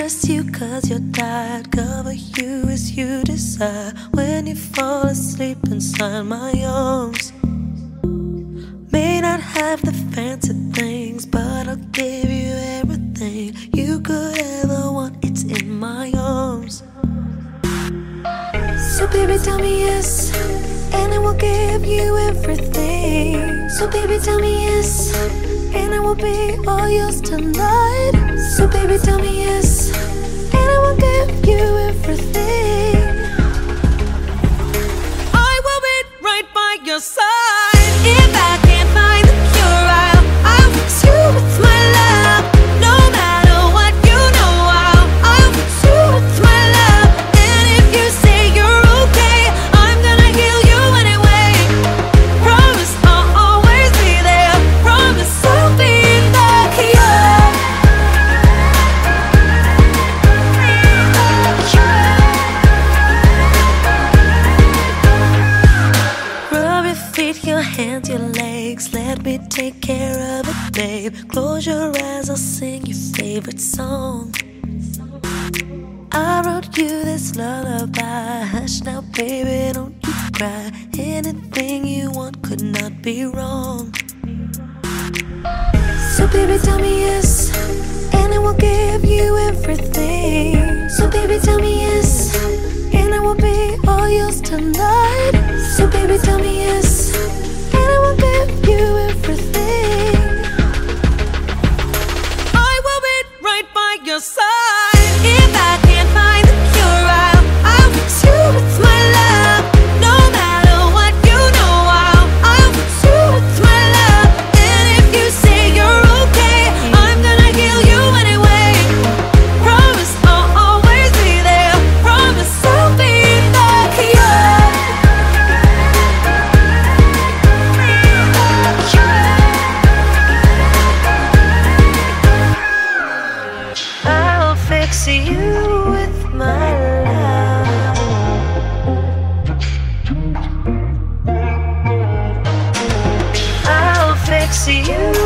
undress you cause you're tired. Cover you as you desire. When you fall asleep inside my arms. May not have the fancy things, but I'll give you everything you could ever want. It's in my arms. So, baby, tell me yes, and I will give you everything. So, baby, tell me yes, and I will be all yours tonight. So, baby, tell me yes, and I will give you everything. Legs. Let me take care of it, babe. Close your eyes, I'll sing your favorite song. I wrote you this lullaby. Hush now, baby, don't you cry. Anything you want could not be wrong. So, baby, tell me yes, and I will give you everything. So, baby, tell me yes, and I will be all yours tonight. So, baby, tell me I'll you with my love. I'll fix you